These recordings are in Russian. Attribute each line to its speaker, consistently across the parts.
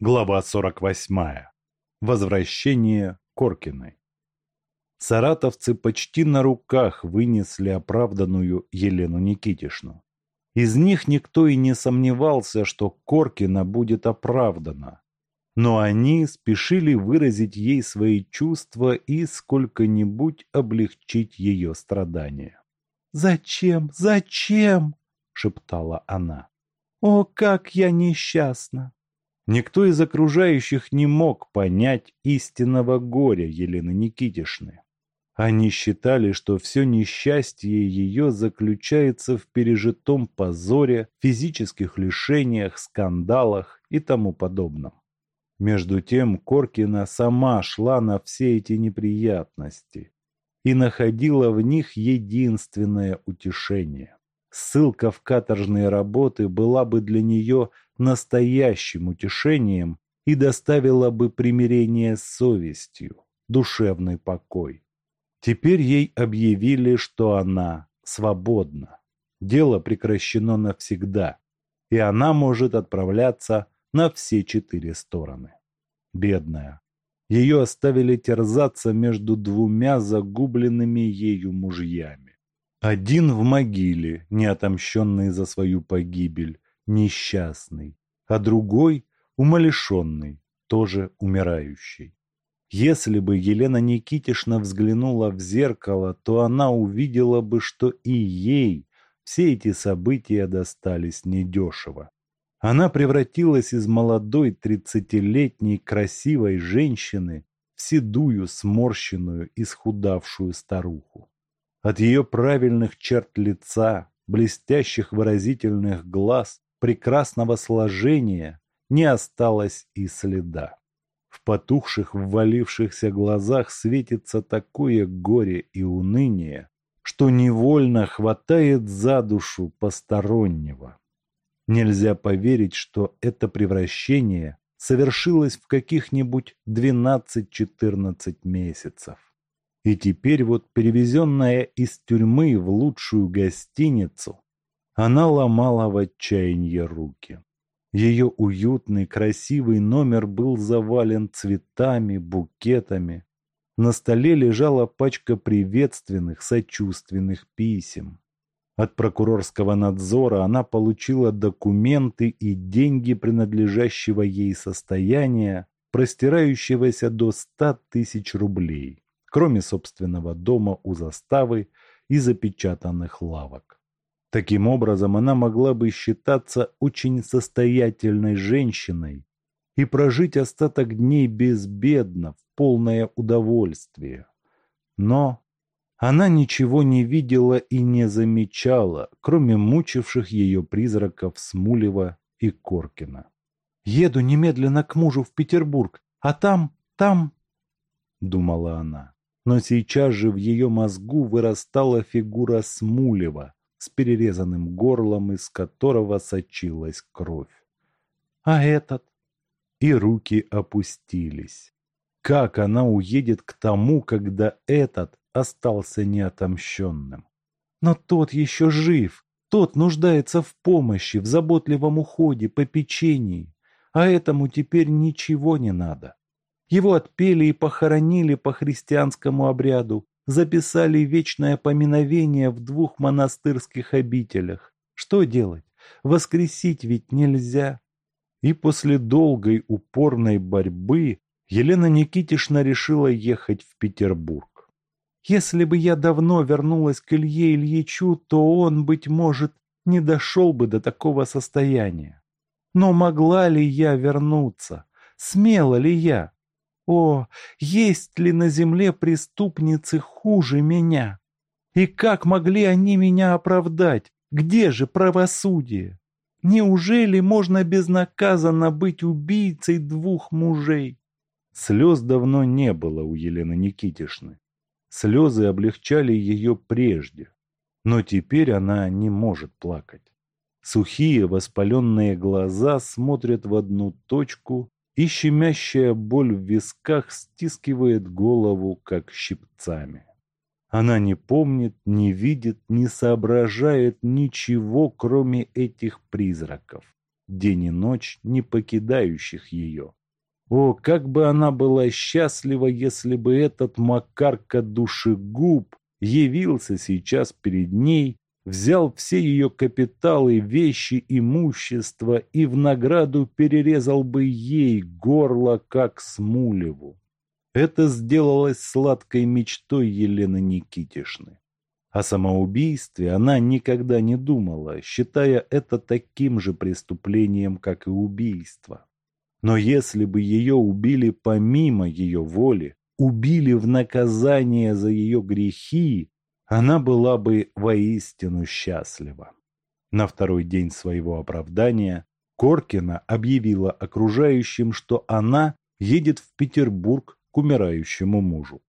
Speaker 1: Глава 48. Возвращение Коркиной. Саратовцы почти на руках вынесли оправданную Елену Никитишну. Из них никто и не сомневался, что Коркина будет оправдана. Но они спешили выразить ей свои чувства и сколько-нибудь облегчить ее страдания.
Speaker 2: «Зачем? Зачем?» – шептала она. «О, как я несчастна!
Speaker 1: Никто из окружающих не мог понять истинного горя Елены Никитишны. Они считали, что все несчастье ее заключается в пережитом позоре, физических лишениях, скандалах и тому подобном. Между тем Коркина сама шла на все эти неприятности и находила в них единственное утешение. Ссылка в каторжные работы была бы для нее настоящим утешением и доставила бы примирение с совестью, душевный покой. Теперь ей объявили, что она свободна. Дело прекращено навсегда, и она может отправляться на все четыре стороны. Бедная. Ее оставили терзаться между двумя загубленными ею мужьями. Один в могиле, не отомщенный за свою погибель, несчастный, а другой умалишенный, тоже умирающий. Если бы Елена Никитишна взглянула в зеркало, то она увидела бы, что и ей все эти события достались недешево. Она превратилась из молодой тридцатилетней красивой женщины в седую, сморщенную, исхудавшую старуху. От ее правильных черт лица, блестящих выразительных глаз, прекрасного сложения не осталось и следа. В потухших, ввалившихся глазах светится такое горе и уныние, что невольно хватает за душу постороннего. Нельзя поверить, что это превращение совершилось в каких-нибудь 12-14 месяцев. И теперь вот перевезенная из тюрьмы в лучшую гостиницу, она ломала в отчаянии руки. Ее уютный, красивый номер был завален цветами, букетами. На столе лежала пачка приветственных, сочувственных писем. От прокурорского надзора она получила документы и деньги принадлежащего ей состояния, простирающегося до ста тысяч рублей, кроме собственного дома у заставы и запечатанных лавок. Таким образом, она могла бы считаться очень состоятельной женщиной и прожить остаток дней безбедно, в полное удовольствие. Но она ничего не видела и не замечала, кроме мучивших ее призраков Смулева и Коркина.
Speaker 2: «Еду немедленно к мужу в Петербург, а там, там...» — думала она. Но сейчас же в ее мозгу вырастала фигура Смулева — с перерезанным горлом, из которого сочилась кровь. А этот? И руки опустились. Как она уедет к тому, когда этот остался неотомщенным? Но тот еще жив, тот нуждается в помощи, в заботливом уходе, попечении, а этому теперь ничего не надо. Его отпели и похоронили по христианскому обряду, записали вечное поминовение в двух монастырских обителях. Что делать? Воскресить ведь нельзя. И после долгой упорной борьбы Елена Никитишна решила ехать в Петербург. Если бы я давно вернулась к Илье Ильичу, то он, быть может, не дошел бы до такого состояния. Но могла ли я вернуться? Смела ли я? О, есть ли на земле преступницы хуже меня? И как могли они меня оправдать? Где же правосудие? Неужели можно безнаказанно быть убийцей двух мужей? Слез давно не было у Елены Никитишны. Слезы облегчали ее прежде, но теперь она не может плакать. Сухие воспаленные глаза смотрят в одну точку и щемящая боль в висках стискивает голову, как щипцами. Она не помнит, не видит, не соображает ничего, кроме этих призраков.
Speaker 1: день и ночь не покидающих ее. О, как бы она была счастлива, если бы этот Макарка душегуб явился сейчас перед ней, взял все ее капиталы, вещи, имущество и в награду перерезал бы ей горло, как Смулеву. Это сделалось сладкой мечтой Елены Никитишны. О самоубийстве она никогда не думала, считая это таким же преступлением, как и убийство. Но если бы ее убили помимо ее воли, убили в наказание за ее грехи, она была бы воистину счастлива. На второй день своего оправдания Коркина объявила окружающим, что она едет в Петербург к умирающему мужу.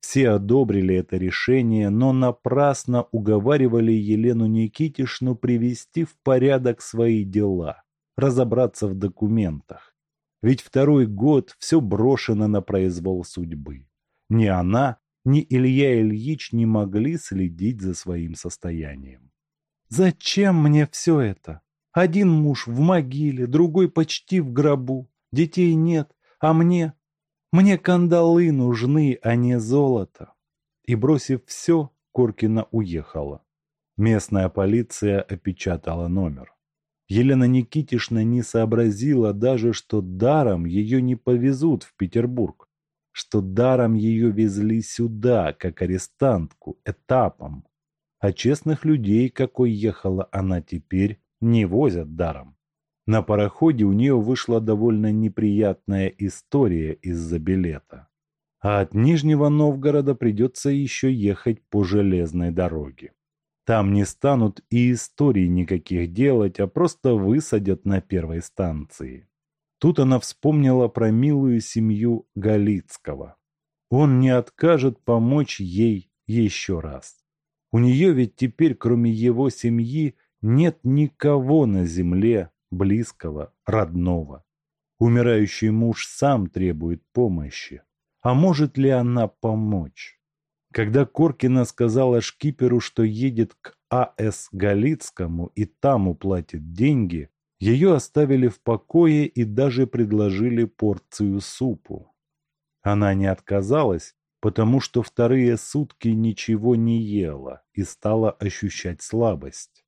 Speaker 1: Все одобрили это решение, но напрасно уговаривали Елену Никитишну привести в порядок свои дела, разобраться в документах. Ведь второй год все брошено на произвол судьбы. Ни она, ни Илья Ильич не могли следить за своим состоянием. «Зачем мне все это? Один муж в могиле, другой почти в гробу, детей нет, а мне мне кандалы нужны, а не золото. И бросив все, Коркина уехала. Местная полиция опечатала номер. Елена Никитишна не сообразила даже, что даром ее не повезут в Петербург, что даром ее везли сюда, как арестантку, этапом. А честных людей, какой ехала она теперь, не возят даром. На пароходе у нее вышла довольно неприятная история из-за билета. А от Нижнего Новгорода придется еще ехать по железной дороге. Там не станут и историй никаких делать, а просто высадят на первой станции. Тут она вспомнила про милую семью Галицкого. Он не откажет помочь ей еще раз. У нее ведь теперь, кроме его семьи, нет никого на земле, близкого, родного. Умирающий муж сам требует помощи. А может ли она помочь? Когда Коркина сказала шкиперу, что едет к А.С. Галицкому и там уплатит деньги, ее оставили в покое и даже предложили порцию супу. Она не отказалась, потому что вторые сутки ничего не ела и стала ощущать слабость.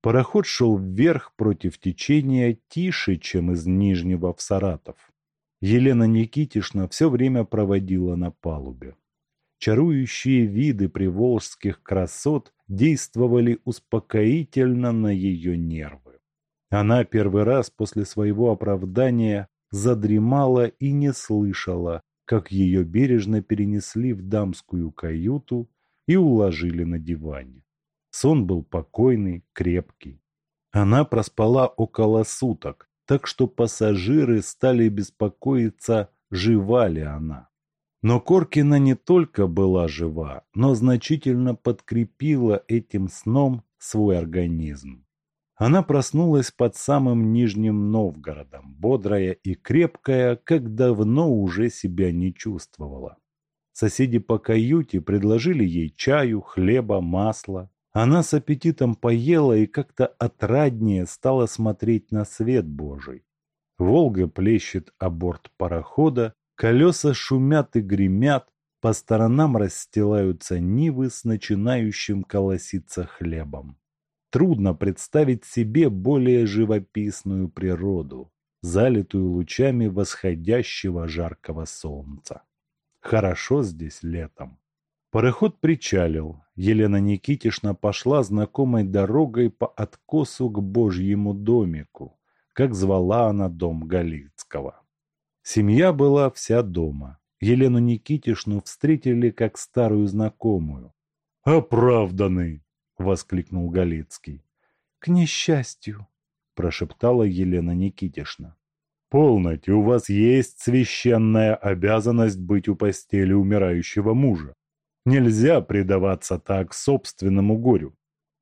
Speaker 1: Пароход шел вверх против течения тише, чем из Нижнего в Саратов. Елена Никитишна все время проводила на палубе. Чарующие виды приволжских красот действовали успокоительно на ее нервы. Она первый раз после своего оправдания задремала и не слышала, как ее бережно перенесли в дамскую каюту и уложили на диване. Сон был покойный, крепкий. Она проспала около суток, так что пассажиры стали беспокоиться, жива ли она. Но Коркина не только была жива, но значительно подкрепила этим сном свой организм. Она проснулась под самым Нижним Новгородом, бодрая и крепкая, как давно уже себя не чувствовала. Соседи по каюте предложили ей чаю, хлеба, масла. Она с аппетитом поела и как-то отраднее стала смотреть на свет Божий. Волга плещет о борт парохода, колеса шумят и гремят, по сторонам расстилаются нивы с начинающим колоситься хлебом. Трудно представить себе более живописную природу, залитую лучами восходящего жаркого солнца. Хорошо здесь летом. Пароход причалил. Елена Никитишна пошла знакомой дорогой по откосу к Божьему домику, как звала она дом Галицкого. Семья была вся дома. Елену Никитишну встретили как старую знакомую. «Оправданы!» — воскликнул Галицкий. «К несчастью!» — прошептала Елена Никитишна. «Полноте, у вас есть священная обязанность быть у постели умирающего мужа. Нельзя предаваться так собственному горю.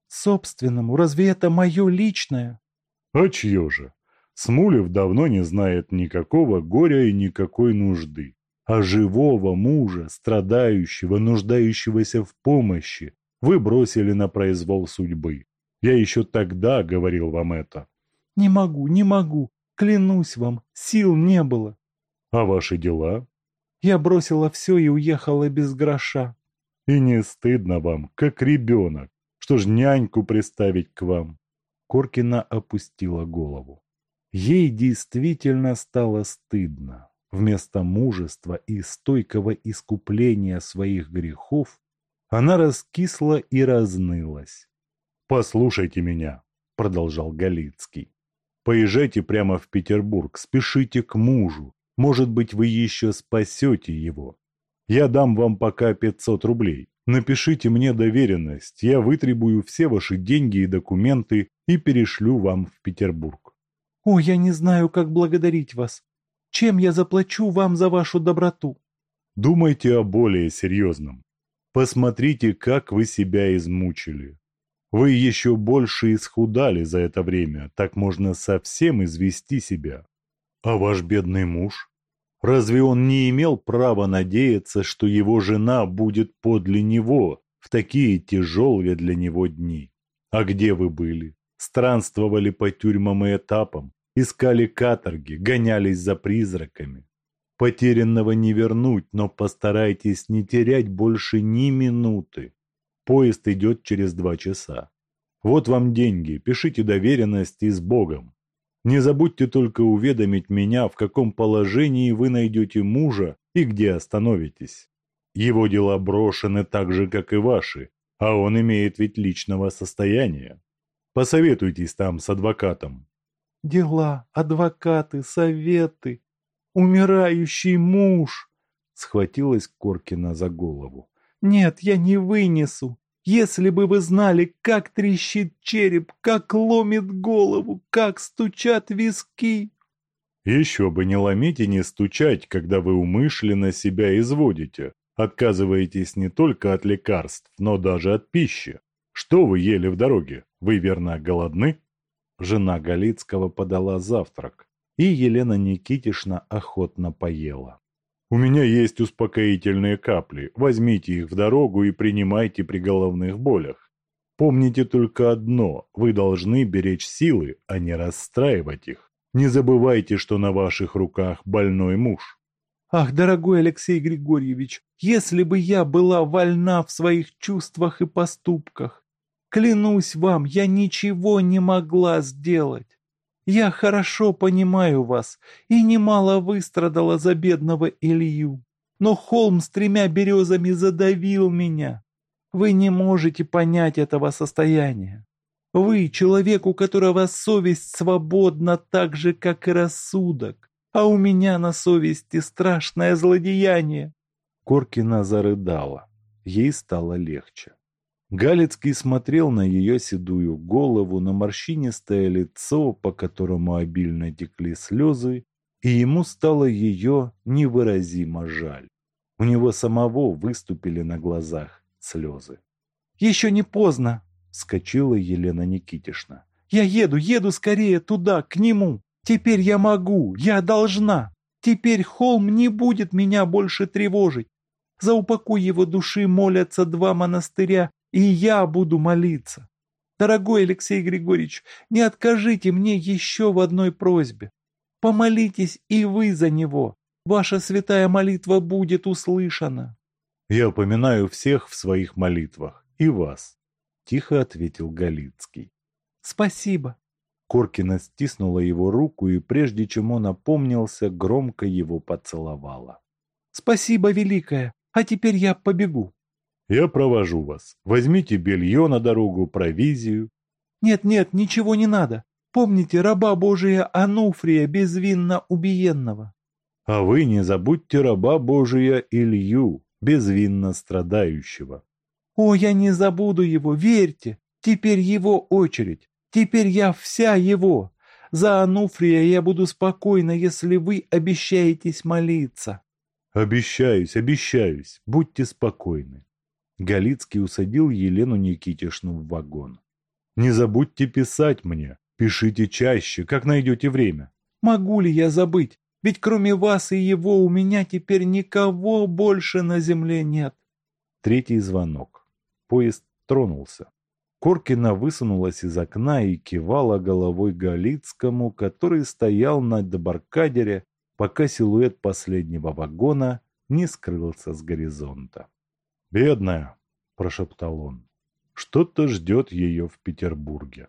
Speaker 1: Собственному? Разве это мое личное? А чье же? Смулев давно не знает никакого горя и никакой нужды. А живого мужа, страдающего, нуждающегося в помощи, вы бросили на произвол судьбы. Я еще тогда говорил вам это.
Speaker 2: Не могу, не могу. Клянусь вам, сил не было.
Speaker 1: А ваши дела?
Speaker 2: Я бросила все и уехала без гроша.
Speaker 1: И не стыдно вам, как ребенок. Что ж няньку приставить к вам?
Speaker 2: Коркина опустила голову. Ей действительно стало стыдно. Вместо мужества и стойкого искупления своих грехов она раскисла и разнылась.
Speaker 1: «Послушайте меня», — продолжал Галицкий. «Поезжайте прямо в Петербург, спешите к мужу. Может быть, вы еще спасете его. Я дам вам пока 500 рублей. Напишите мне доверенность, я вытребую все ваши деньги и документы и перешлю вам в Петербург.
Speaker 2: О, я не знаю, как благодарить вас. Чем я заплачу вам за вашу доброту?
Speaker 1: Думайте о более серьезном. Посмотрите, как вы себя измучили. Вы еще больше исхудали за это время, так можно совсем извести себя. А ваш бедный муж? Разве он не имел права надеяться, что его жена будет подле него в такие тяжелые для него дни? А где вы были? Странствовали по тюрьмам и этапам, искали каторги, гонялись за призраками. Потерянного не вернуть, но постарайтесь не терять больше ни минуты. Поезд идет через два часа. Вот вам деньги, пишите доверенности с Богом. Не забудьте только уведомить меня, в каком положении вы найдете мужа и где остановитесь. Его дела брошены так же, как и ваши, а он имеет ведь личного состояния. Посоветуйтесь там с адвокатом.
Speaker 2: Дела, адвокаты, советы. Умирающий муж. Схватилась Коркина за голову. Нет, я не вынесу. Если бы вы знали, как трещит череп, как ломит голову, как стучат виски.
Speaker 1: Еще бы не ломить и не стучать, когда вы умышленно себя изводите. Отказываетесь не только от лекарств, но даже от пищи. Что вы ели в дороге? Вы, верно, голодны?
Speaker 2: Жена Галицкого подала завтрак, и Елена Никитишна охотно поела.
Speaker 1: У меня есть успокоительные капли. Возьмите их в дорогу и принимайте при головных болях. Помните только одно. Вы должны беречь силы, а не расстраивать их. Не забывайте, что на ваших руках больной муж.
Speaker 2: Ах, дорогой Алексей Григорьевич, если бы я была вольна в своих чувствах и поступках, клянусь вам, я ничего не могла сделать. Я хорошо понимаю вас и немало выстрадала за бедного Илью. Но холм с тремя березами задавил меня. Вы не можете понять этого состояния. Вы, человек, у которого совесть свободна так же, как и рассудок, а у меня на совести страшное злодеяние.
Speaker 1: Коркина зарыдала. Ей стало легче. Галицкий смотрел на ее седую голову, на морщинистое лицо, по которому обильно текли слезы, и ему стало ее невыразимо жаль. У него самого выступили на глазах слезы.
Speaker 2: «Еще не поздно!» — вскочила Елена Никитишна. «Я еду, еду скорее туда, к нему! Теперь я могу, я должна! Теперь холм не будет меня больше тревожить! За упокой его души молятся два монастыря и я буду молиться. Дорогой Алексей Григорьевич, не откажите мне еще в одной просьбе. Помолитесь и вы за него. Ваша святая молитва будет услышана.
Speaker 1: Я упоминаю всех в своих молитвах, и вас, — тихо ответил Галицкий.
Speaker 2: Спасибо.
Speaker 1: Коркина стиснула его руку и, прежде чем он опомнился, громко его поцеловала.
Speaker 2: Спасибо, Великая, а теперь я побегу.
Speaker 1: Я провожу вас. Возьмите белье на дорогу, провизию.
Speaker 2: Нет-нет, ничего не надо. Помните раба Божия Ануфрия, безвинно убиенного.
Speaker 1: А вы не забудьте раба Божия Илью, безвинно страдающего.
Speaker 2: О, я не забуду его, верьте. Теперь его очередь. Теперь я вся его. За Ануфрия я буду спокойна, если вы обещаетесь молиться.
Speaker 1: Обещаюсь, обещаюсь. Будьте спокойны. Галицкий усадил Елену Никитишну в вагон. «Не забудьте писать мне. Пишите чаще, как найдете время».
Speaker 2: «Могу ли я забыть? Ведь кроме вас и его у меня теперь никого больше на земле нет».
Speaker 1: Третий звонок. Поезд тронулся. Коркина высунулась из окна и кивала головой Галицкому, который стоял на дебаркадере, пока силуэт последнего вагона не скрылся с горизонта. «Бедная!» – прошептал он. «Что-то ждет ее в Петербурге».